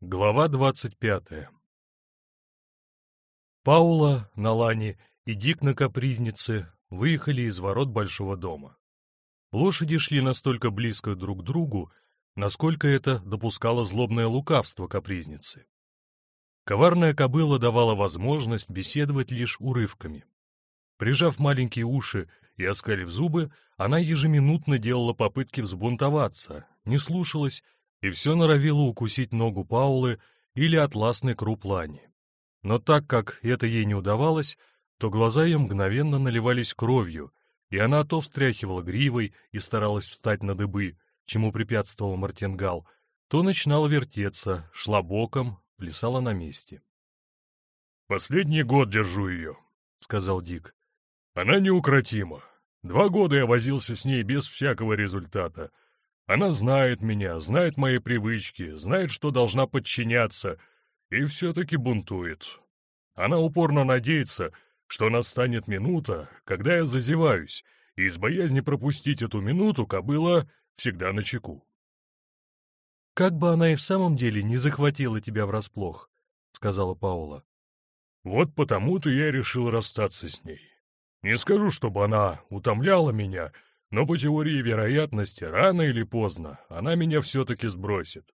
Глава двадцать пятая Паула на лане и Дик на капризнице выехали из ворот большого дома. Лошади шли настолько близко друг к другу, насколько это допускало злобное лукавство капризницы. Коварная кобыла давала возможность беседовать лишь урывками. Прижав маленькие уши и оскалив зубы, она ежеминутно делала попытки взбунтоваться, не слушалась и все норовило укусить ногу Паулы или атласный круп Лани. Но так как это ей не удавалось, то глаза ее мгновенно наливались кровью, и она то встряхивала гривой и старалась встать на дыбы, чему препятствовал Мартингал, то начинала вертеться, шла боком, плясала на месте. «Последний год держу ее», — сказал Дик. «Она неукротима. Два года я возился с ней без всякого результата. Она знает меня, знает мои привычки, знает, что должна подчиняться, и все-таки бунтует. Она упорно надеется, что настанет минута, когда я зазеваюсь, и из боязни пропустить эту минуту кобыла всегда на чеку. «Как бы она и в самом деле не захватила тебя врасплох», — сказала Паула. «Вот потому-то я решил расстаться с ней. Не скажу, чтобы она утомляла меня, — но по теории вероятности, рано или поздно она меня все-таки сбросит.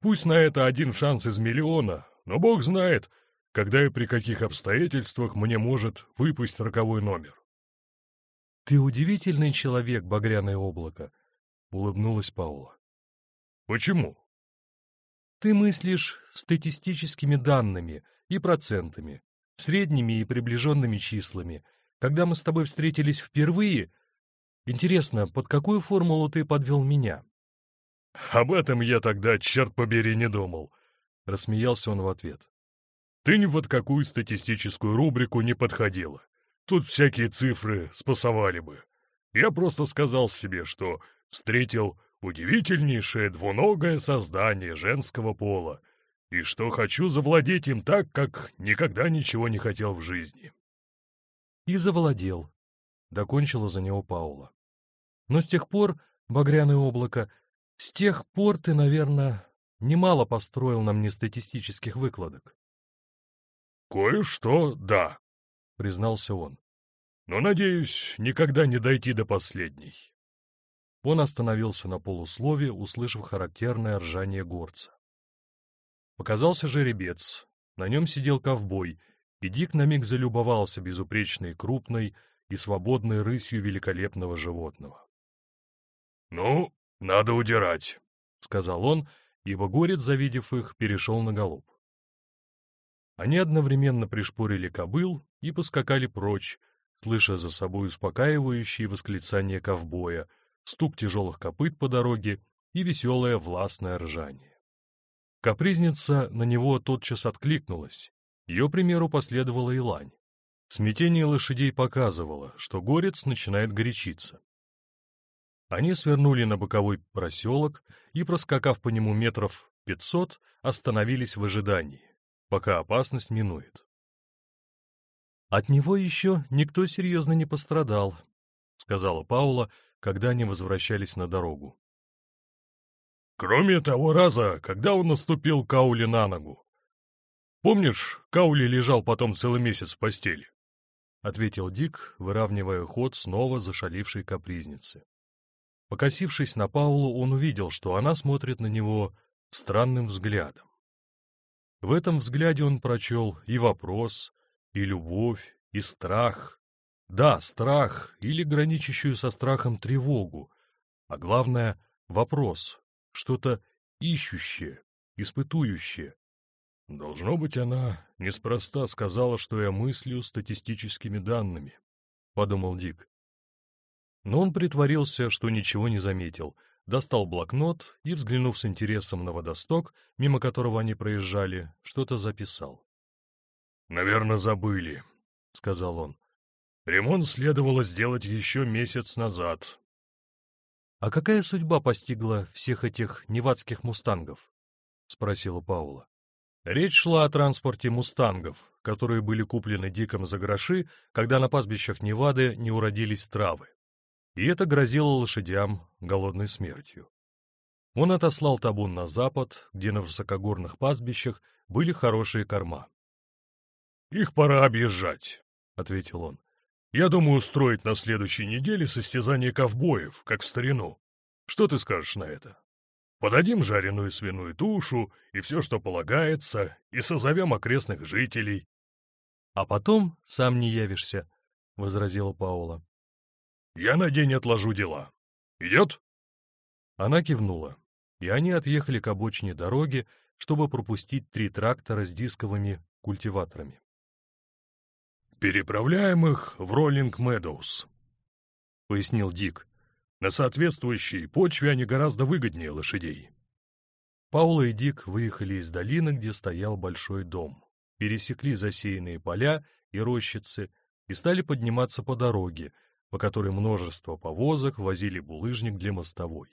Пусть на это один шанс из миллиона, но бог знает, когда и при каких обстоятельствах мне может выпасть роковой номер. — Ты удивительный человек, багряное облако, — улыбнулась Паула. — Почему? — Ты мыслишь статистическими данными и процентами, средними и приближенными числами. Когда мы с тобой встретились впервые — Интересно, под какую формулу ты подвел меня? — Об этом я тогда, черт побери, не думал, — рассмеялся он в ответ. — Ты ни под какую статистическую рубрику не подходила. Тут всякие цифры спасовали бы. Я просто сказал себе, что встретил удивительнейшее двуногое создание женского пола, и что хочу завладеть им так, как никогда ничего не хотел в жизни. И завладел, — докончила за него Паула. Но с тех пор, багряное облако, с тех пор ты, наверное, немало построил нам нестатистических выкладок. — Кое-что, да, — признался он. — Но, надеюсь, никогда не дойти до последней. Он остановился на полуслове, услышав характерное ржание горца. Показался жеребец, на нем сидел ковбой, и Дик на миг залюбовался безупречной крупной и свободной рысью великолепного животного. «Ну, надо удирать», — сказал он, ибо горец, завидев их, перешел на голуб. Они одновременно пришпорили кобыл и поскакали прочь, слыша за собой успокаивающие восклицания ковбоя, стук тяжелых копыт по дороге и веселое властное ржание. Капризница на него тотчас откликнулась, ее примеру последовала и лань. Смятение лошадей показывало, что горец начинает горячиться. Они свернули на боковой проселок и, проскакав по нему метров пятьсот, остановились в ожидании, пока опасность минует. «От него еще никто серьезно не пострадал», — сказала Паула, когда они возвращались на дорогу. «Кроме того раза, когда он наступил Кауле на ногу. Помнишь, Каули лежал потом целый месяц в постели?» — ответил Дик, выравнивая ход снова зашалившей капризницы. Покосившись на Паулу, он увидел, что она смотрит на него странным взглядом. В этом взгляде он прочел и вопрос, и любовь, и страх. Да, страх или граничащую со страхом тревогу, а главное — вопрос, что-то ищущее, испытующее. Должно быть, она неспроста сказала, что я мыслю статистическими данными, — подумал Дик. Но он притворился, что ничего не заметил, достал блокнот и, взглянув с интересом на водосток, мимо которого они проезжали, что-то записал. «Наверное, забыли», — сказал он. «Ремонт следовало сделать еще месяц назад». «А какая судьба постигла всех этих невадских мустангов?» — спросила Паула. Речь шла о транспорте мустангов, которые были куплены Диком за гроши, когда на пастбищах Невады не уродились травы и это грозило лошадям голодной смертью. Он отослал табун на запад, где на высокогорных пастбищах были хорошие корма. «Их пора объезжать», — ответил он. «Я думаю устроить на следующей неделе состязание ковбоев, как в старину. Что ты скажешь на это? Подадим жареную свиную тушу и все, что полагается, и созовем окрестных жителей». «А потом сам не явишься», — возразила Паула. «Я на день отложу дела. Идет?» Она кивнула и они отъехали к обочине дороги, чтобы пропустить три трактора с дисковыми культиваторами. «Переправляем их в Роллинг Медоуз», — пояснил Дик. «На соответствующей почве они гораздо выгоднее лошадей». Паула и Дик выехали из долины, где стоял большой дом, пересекли засеянные поля и рощицы и стали подниматься по дороге, по которой множество повозок возили булыжник для мостовой.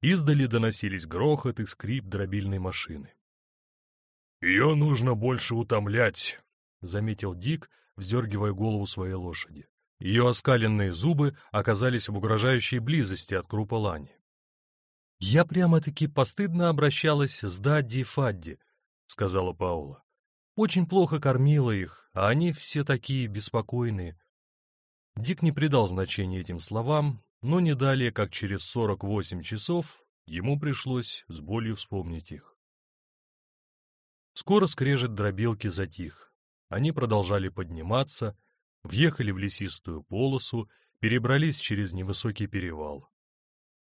Издали доносились грохот и скрип дробильной машины. «Ее нужно больше утомлять», — заметил Дик, вздергивая голову своей лошади. Ее оскаленные зубы оказались в угрожающей близости от крупа лани. «Я прямо-таки постыдно обращалась с Дадди и Фадди», — сказала Паула. «Очень плохо кормила их, а они все такие беспокойные». Дик не придал значения этим словам, но не далее, как через 48 часов, ему пришлось с болью вспомнить их. Скоро скрежет дробилки затих. Они продолжали подниматься, въехали в лесистую полосу, перебрались через невысокий перевал.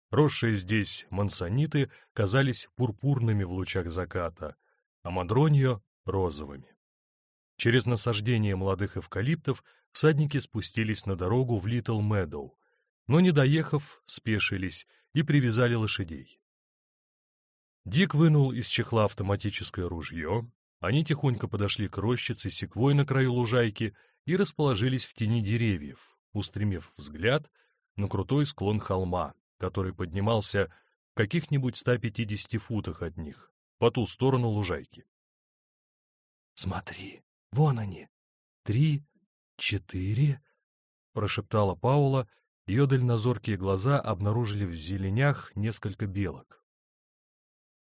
Росшие здесь мансониты казались пурпурными в лучах заката, а мадроньо — розовыми. Через насаждение молодых эвкалиптов всадники спустились на дорогу в Литл Медоу, но, не доехав, спешились и привязали лошадей. Дик вынул из чехла автоматическое ружье, они тихонько подошли к рощице секвой на краю лужайки и расположились в тени деревьев, устремив взгляд на крутой склон холма, который поднимался в каких-нибудь 150 футах от них, по ту сторону лужайки. «Смотри, вон они! Три, четыре!» — прошептала Паула, ее дальнозоркие глаза обнаружили в зеленях несколько белок.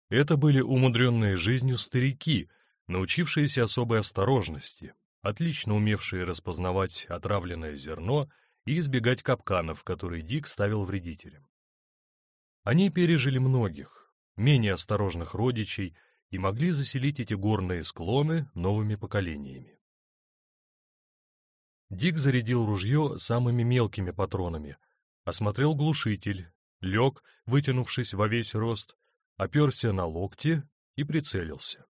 Это были умудренные жизнью старики, научившиеся особой осторожности, отлично умевшие распознавать отравленное зерно и избегать капканов, которые Дик ставил вредителям. Они пережили многих, менее осторожных родичей и могли заселить эти горные склоны новыми поколениями. Дик зарядил ружье самыми мелкими патронами, осмотрел глушитель, лег, вытянувшись во весь рост, оперся на локти и прицелился.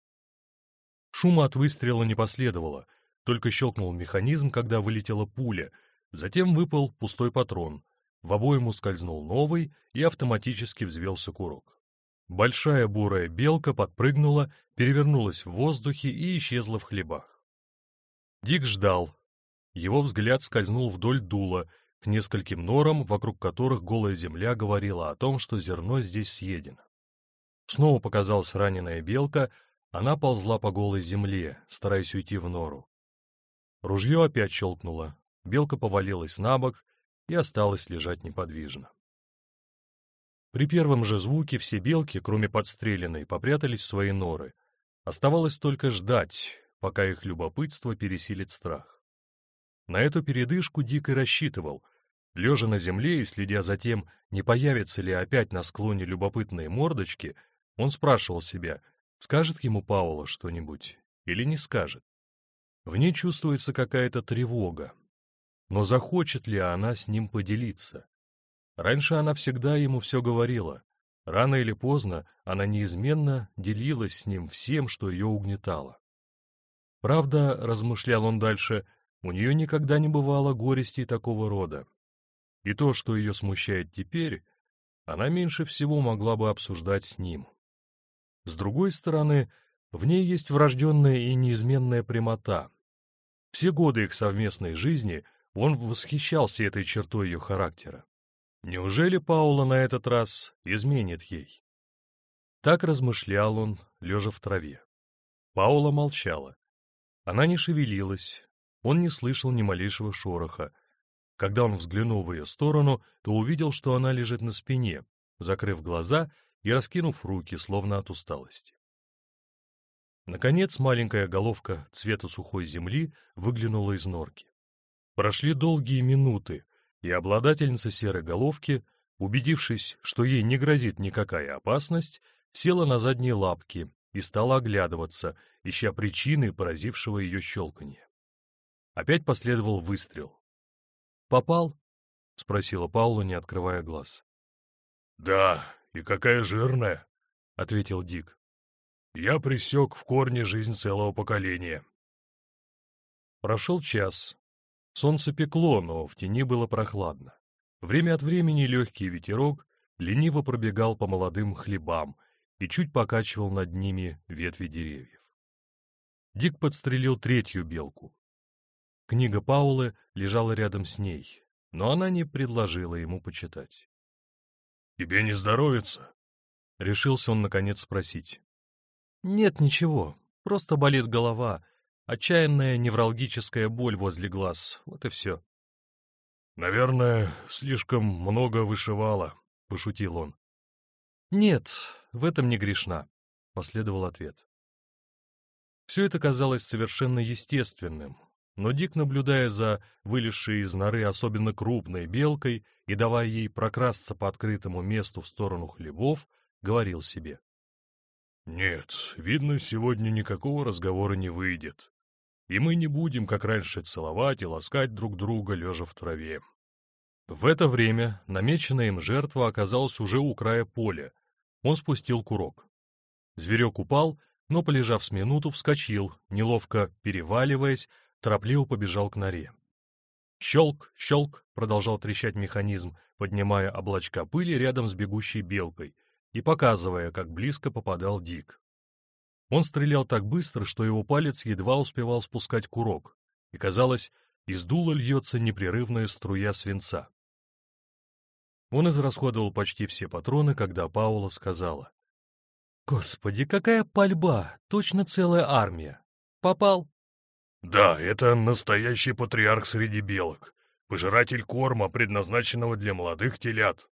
Шума от выстрела не последовало, только щелкнул механизм, когда вылетела пуля, затем выпал пустой патрон, в обойму скользнул новый и автоматически взвелся курок. Большая бурая белка подпрыгнула, перевернулась в воздухе и исчезла в хлебах. Дик ждал, его взгляд скользнул вдоль дула, к нескольким норам, вокруг которых голая земля говорила о том, что зерно здесь съедено. Снова показалась раненая белка, она ползла по голой земле, стараясь уйти в нору. Ружье опять щелкнуло, белка повалилась на бок и осталась лежать неподвижно. При первом же звуке все белки, кроме подстреленной, попрятались в свои норы. Оставалось только ждать, пока их любопытство пересилит страх. На эту передышку Дик и рассчитывал. Лежа на земле и следя за тем, не появятся ли опять на склоне любопытные мордочки, он спрашивал себя, скажет ему Паула что-нибудь или не скажет. В ней чувствуется какая-то тревога. Но захочет ли она с ним поделиться? Раньше она всегда ему все говорила. Рано или поздно она неизменно делилась с ним всем, что ее угнетало. Правда, размышлял он дальше, у нее никогда не бывало горестей такого рода. И то, что ее смущает теперь, она меньше всего могла бы обсуждать с ним. С другой стороны, в ней есть врожденная и неизменная прямота. Все годы их совместной жизни он восхищался этой чертой ее характера. Неужели Паула на этот раз изменит ей? Так размышлял он, лежа в траве. Паула молчала. Она не шевелилась, он не слышал ни малейшего шороха. Когда он взглянул в ее сторону, то увидел, что она лежит на спине, закрыв глаза и раскинув руки, словно от усталости. Наконец маленькая головка цвета сухой земли выглянула из норки. Прошли долгие минуты, и обладательница серой головки, убедившись, что ей не грозит никакая опасность, села на задние лапки и стала оглядываться, ища причины поразившего ее щелканья. Опять последовал выстрел. «Попал?» — спросила Паула, не открывая глаз. «Да, и какая жирная!» — ответил Дик. «Я присек в корне жизнь целого поколения». Прошел час. Солнце пекло, но в тени было прохладно. Время от времени легкий ветерок лениво пробегал по молодым хлебам и чуть покачивал над ними ветви деревьев. Дик подстрелил третью белку. Книга Паулы лежала рядом с ней, но она не предложила ему почитать. «Тебе не здоровится?» — решился он, наконец, спросить. «Нет, ничего, просто болит голова, отчаянная невралгическая боль возле глаз, вот и все». «Наверное, слишком много вышивала», — пошутил он. «Нет, в этом не грешна», — последовал ответ. Все это казалось совершенно естественным, но Дик, наблюдая за вылезшей из норы особенно крупной белкой и давая ей прокрасться по открытому месту в сторону хлебов, говорил себе. «Нет, видно, сегодня никакого разговора не выйдет и мы не будем, как раньше, целовать и ласкать друг друга, лежа в траве. В это время намеченная им жертва оказалась уже у края поля. Он спустил курок. Зверек упал, но, полежав с минуту, вскочил, неловко переваливаясь, торопливо побежал к норе. Щелк, щелк, продолжал трещать механизм, поднимая облачка пыли рядом с бегущей белкой и показывая, как близко попадал Дик. Он стрелял так быстро, что его палец едва успевал спускать курок, и, казалось, из дула льется непрерывная струя свинца. Он израсходовал почти все патроны, когда Паула сказала. «Господи, какая пальба! Точно целая армия! Попал?» «Да, это настоящий патриарх среди белок, пожиратель корма, предназначенного для молодых телят.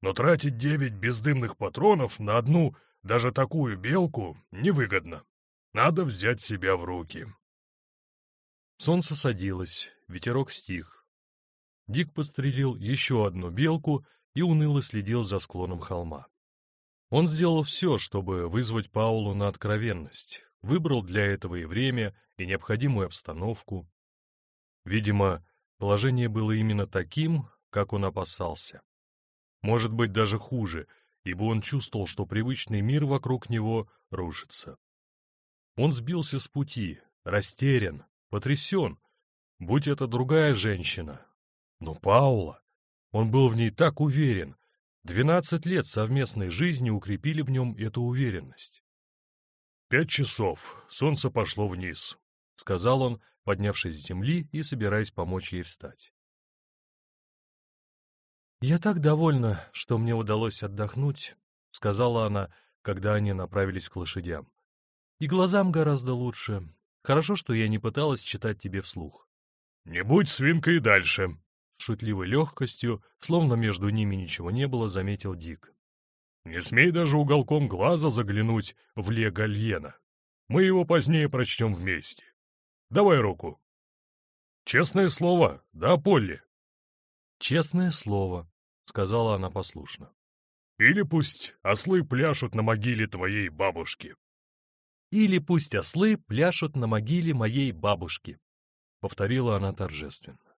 Но тратить девять бездымных патронов на одну даже такую белку невыгодно. Надо взять себя в руки. Солнце садилось, ветерок стих. Дик подстрелил еще одну белку и уныло следил за склоном холма. Он сделал все, чтобы вызвать Паулу на откровенность, выбрал для этого и время, и необходимую обстановку. Видимо, положение было именно таким, как он опасался. Может быть, даже хуже — ибо он чувствовал, что привычный мир вокруг него рушится. Он сбился с пути, растерян, потрясен. Будь это другая женщина. Но Паула, он был в ней так уверен. Двенадцать лет совместной жизни укрепили в нем эту уверенность. «Пять часов, солнце пошло вниз», — сказал он, поднявшись с земли и собираясь помочь ей встать. «Я так довольна, что мне удалось отдохнуть», — сказала она, когда они направились к лошадям. «И глазам гораздо лучше. Хорошо, что я не пыталась читать тебе вслух». «Не будь свинкой дальше», — шутливой легкостью, словно между ними ничего не было, заметил Дик. «Не смей даже уголком глаза заглянуть в Ле Гальена. Мы его позднее прочтем вместе. Давай руку». «Честное слово, да, Полли?» «Честное слово», — сказала она послушно. «Или пусть ослы пляшут на могиле твоей бабушки». «Или пусть ослы пляшут на могиле моей бабушки», — повторила она торжественно.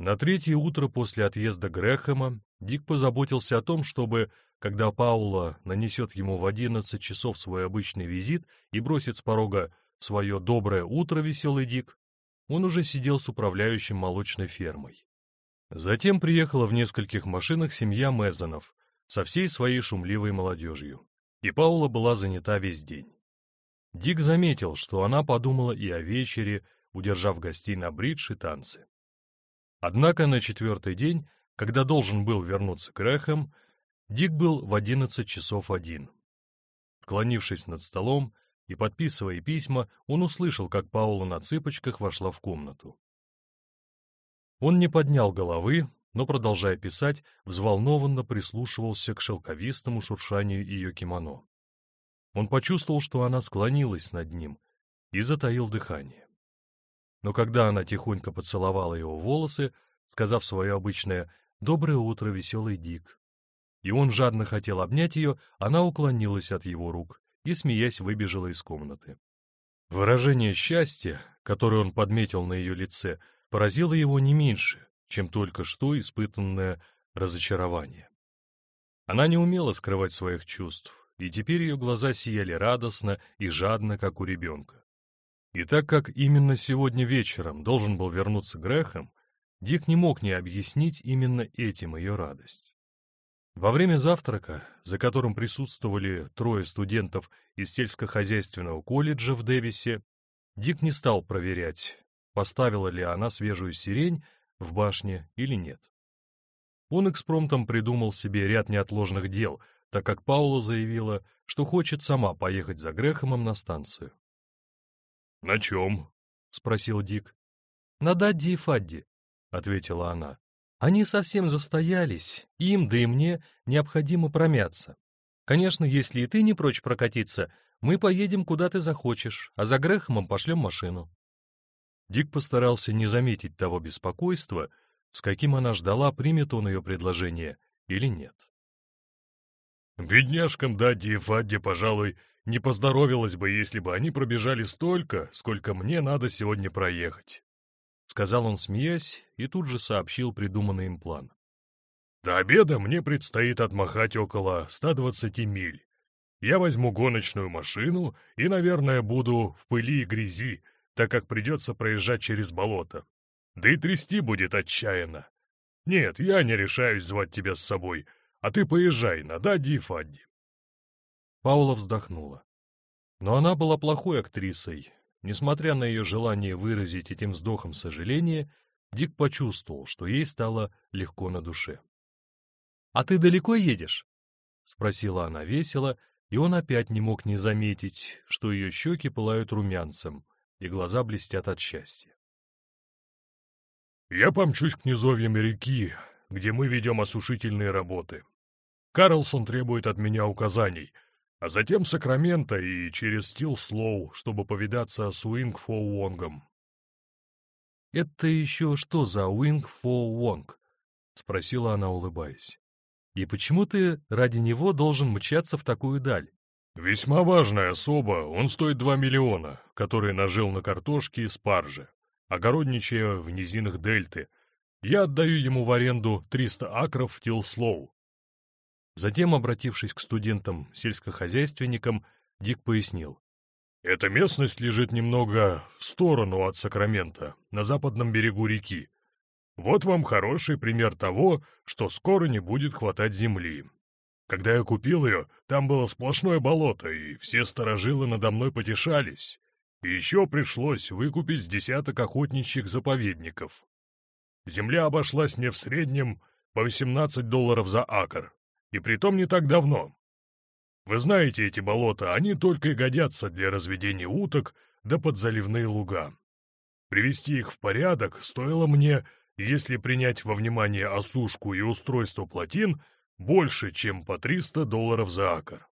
На третье утро после отъезда Грэхэма Дик позаботился о том, чтобы, когда Паула нанесет ему в одиннадцать часов свой обычный визит и бросит с порога свое «доброе утро, веселый Дик», он уже сидел с управляющим молочной фермой. Затем приехала в нескольких машинах семья Мезонов со всей своей шумливой молодежью, и Паула была занята весь день. Дик заметил, что она подумала и о вечере, удержав гостей на бридж и танцы. Однако на четвертый день, когда должен был вернуться Крэхэм, Дик был в одиннадцать часов один. Склонившись над столом и подписывая письма, он услышал, как Паула на цыпочках вошла в комнату. Он не поднял головы, но, продолжая писать, взволнованно прислушивался к шелковистому шуршанию ее кимоно. Он почувствовал, что она склонилась над ним, и затаил дыхание. Но когда она тихонько поцеловала его волосы, сказав свое обычное «Доброе утро, веселый Дик», и он жадно хотел обнять ее, она уклонилась от его рук и, смеясь, выбежала из комнаты. Выражение счастья, которое он подметил на ее лице, поразило его не меньше, чем только что испытанное разочарование. Она не умела скрывать своих чувств, и теперь ее глаза сияли радостно и жадно, как у ребенка. И так как именно сегодня вечером должен был вернуться Грэхэм, Дик не мог не объяснить именно этим ее радость. Во время завтрака, за которым присутствовали трое студентов из сельскохозяйственного колледжа в Дэвисе, Дик не стал проверять, поставила ли она свежую сирень в башне или нет. Он экспромтом придумал себе ряд неотложных дел, так как Паула заявила, что хочет сама поехать за Грехомом на станцию. — На чем? — спросил Дик. — На Дадди и Фадди, — ответила она. Они совсем застоялись, им, да и мне, необходимо промяться. Конечно, если и ты не прочь прокатиться, мы поедем куда ты захочешь, а за Грехомом пошлем машину. Дик постарался не заметить того беспокойства, с каким она ждала, примет он ее предложение или нет. Бедняжкам Дадди и Фадди, пожалуй, не поздоровилось бы, если бы они пробежали столько, сколько мне надо сегодня проехать. Сказал он, смеясь, и тут же сообщил придуманный им план. До обеда мне предстоит отмахать около 120 миль. Я возьму гоночную машину и, наверное, буду в пыли и грязи, так как придется проезжать через болото. Да и трясти будет отчаянно. Нет, я не решаюсь звать тебя с собой, а ты поезжай на Дади и Фадди. Паула вздохнула. Но она была плохой актрисой. Несмотря на ее желание выразить этим вздохом сожаление, Дик почувствовал, что ей стало легко на душе. — А ты далеко едешь? — спросила она весело, и он опять не мог не заметить, что ее щеки пылают румянцем, и глаза блестят от счастья. «Я помчусь к низовьям реки, где мы ведем осушительные работы. Карлсон требует от меня указаний, а затем Сакраменто и через Стилслоу, чтобы повидаться с Уингфоу-Вонгом». «Это еще что за Уингфоу-Вонг?» — спросила она, улыбаясь. «И почему ты ради него должен мчаться в такую даль?» «Весьма важная особа, он стоит два миллиона, который нажил на картошке и спарже, огородничая в низинах дельты. Я отдаю ему в аренду 300 акров в Тилслоу». Затем, обратившись к студентам-сельскохозяйственникам, Дик пояснил. «Эта местность лежит немного в сторону от Сакрамента, на западном берегу реки. Вот вам хороший пример того, что скоро не будет хватать земли. Когда я купил ее, там было сплошное болото, и все сторожилы надо мной потешались. И еще пришлось выкупить с десяток охотничьих заповедников. Земля обошлась мне в среднем по 18 долларов за акр, и притом не так давно. Вы знаете эти болота, они только и годятся для разведения уток да под заливные луга. Привести их в порядок стоило мне, если принять во внимание осушку и устройство плотин, больше, чем по 300 долларов за акр.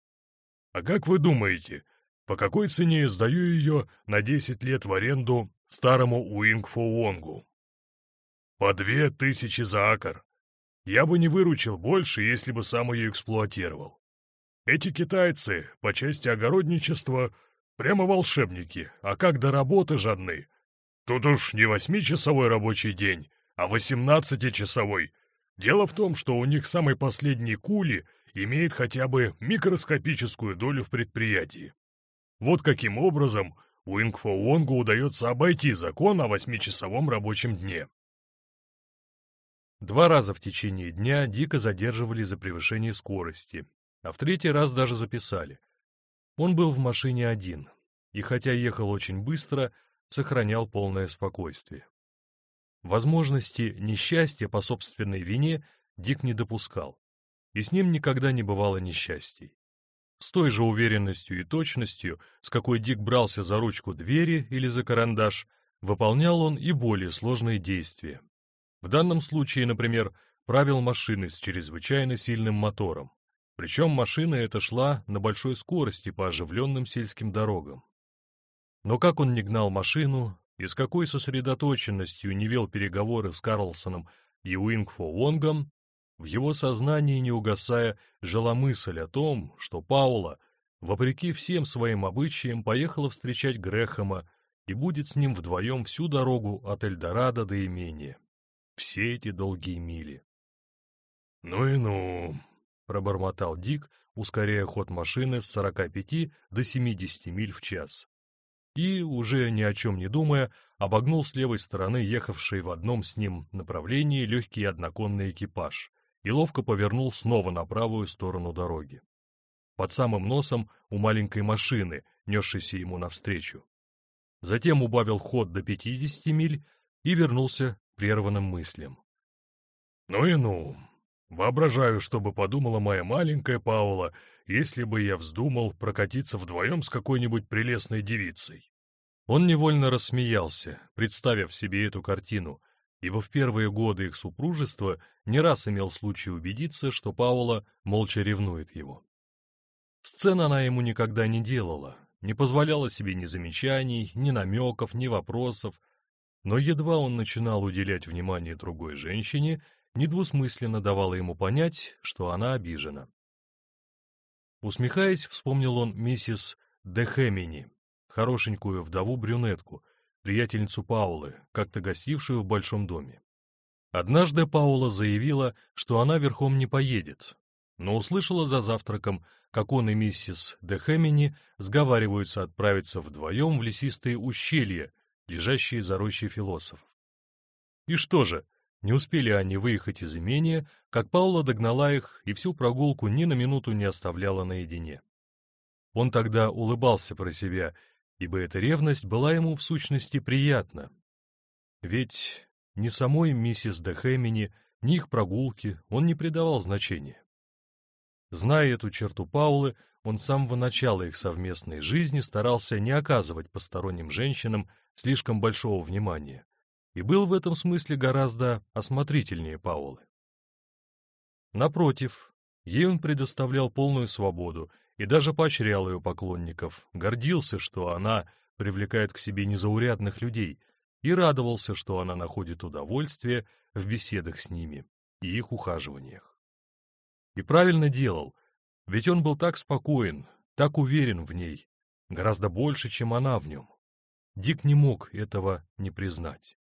А как вы думаете, по какой цене я сдаю ее на 10 лет в аренду старому Уингфу-Вонгу? По две тысячи за акр. Я бы не выручил больше, если бы сам ее эксплуатировал. Эти китайцы, по части огородничества, прямо волшебники, а как до работы жадны. Тут уж не восьмичасовой рабочий день, а восемнадцатичасовой — Дело в том, что у них самый последний кули имеет хотя бы микроскопическую долю в предприятии. Вот каким образом Уингфо Уонгу удается обойти закон о восьмичасовом рабочем дне. Два раза в течение дня дико задерживали за превышение скорости, а в третий раз даже записали. Он был в машине один, и хотя ехал очень быстро, сохранял полное спокойствие. Возможности несчастья по собственной вине Дик не допускал, и с ним никогда не бывало несчастий. С той же уверенностью и точностью, с какой Дик брался за ручку двери или за карандаш, выполнял он и более сложные действия. В данном случае, например, правил машиной с чрезвычайно сильным мотором. Причем машина эта шла на большой скорости по оживленным сельским дорогам. Но как он не гнал машину, и с какой сосредоточенностью не вел переговоры с Карлсоном и Уингфо Вонгом, в его сознании, не угасая, жила мысль о том, что Паула, вопреки всем своим обычаям, поехала встречать Грэхэма и будет с ним вдвоем всю дорогу от Эльдорадо до имения. Все эти долгие мили. «Ну и ну», — пробормотал Дик, ускоряя ход машины с 45 до 70 миль в час. И, уже ни о чем не думая, обогнул с левой стороны ехавший в одном с ним направлении легкий одноконный экипаж и ловко повернул снова на правую сторону дороги. Под самым носом у маленькой машины, несшейся ему навстречу. Затем убавил ход до 50 миль и вернулся прерванным мыслям. «Ну и ну, Воображаю, что бы подумала моя маленькая Паула, если бы я вздумал прокатиться вдвоем с какой-нибудь прелестной девицей. Он невольно рассмеялся, представив себе эту картину, ибо в первые годы их супружества не раз имел случай убедиться, что Паула молча ревнует его. Сцен она ему никогда не делала, не позволяла себе ни замечаний, ни намеков, ни вопросов, но едва он начинал уделять внимание другой женщине, недвусмысленно давала ему понять, что она обижена. Усмехаясь, вспомнил он миссис Дехемини, хорошенькую вдову-брюнетку, приятельницу Паулы, как-то гостившую в большом доме. Однажды Паула заявила, что она верхом не поедет, но услышала за завтраком, как он и миссис Дехемини сговариваются отправиться вдвоем в лесистые ущелья, лежащие за рощей философов. И что же, не успели они выехать из имения, как Паула догнала их и всю прогулку ни на минуту не оставляла наедине. Он тогда улыбался про себя, ибо эта ревность была ему в сущности приятна. Ведь ни самой миссис Дехэмини, ни их прогулки он не придавал значения. Зная эту черту Паулы, он с самого начала их совместной жизни старался не оказывать посторонним женщинам слишком большого внимания, и был в этом смысле гораздо осмотрительнее Паулы. Напротив, ей он предоставлял полную свободу и даже поощрял ее поклонников, гордился, что она привлекает к себе незаурядных людей, и радовался, что она находит удовольствие в беседах с ними и их ухаживаниях. И правильно делал, ведь он был так спокоен, так уверен в ней, гораздо больше, чем она в нем. Дик не мог этого не признать.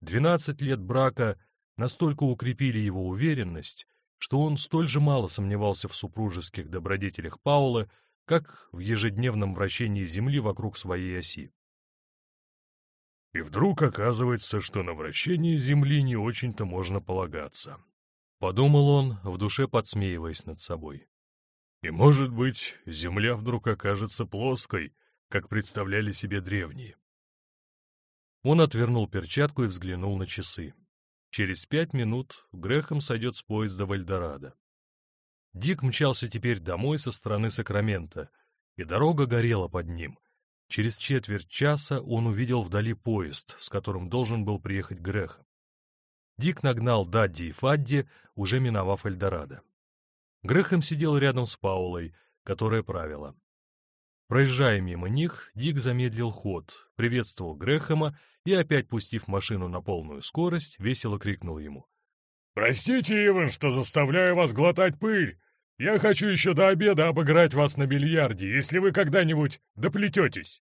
Двенадцать лет брака настолько укрепили его уверенность, что он столь же мало сомневался в супружеских добродетелях Паула, как в ежедневном вращении Земли вокруг своей оси. И вдруг оказывается, что на вращение Земли не очень-то можно полагаться. Подумал он, в душе подсмеиваясь над собой. И, может быть, Земля вдруг окажется плоской, как представляли себе древние. Он отвернул перчатку и взглянул на часы. Через пять минут Грехом сойдет с поезда в Эльдорадо. Дик мчался теперь домой со стороны Сакрамента, и дорога горела под ним. Через четверть часа он увидел вдали поезд, с которым должен был приехать Грехом. Дик нагнал Дадди и Фадди, уже миновав Эльдорадо. Грехом сидел рядом с Паулой, которая правила. Проезжая мимо них, Дик замедлил ход, приветствовал Грэхэма и, опять пустив машину на полную скорость, весело крикнул ему. «Простите, Иван, что заставляю вас глотать пыль. Я хочу еще до обеда обыграть вас на бильярде, если вы когда-нибудь доплететесь».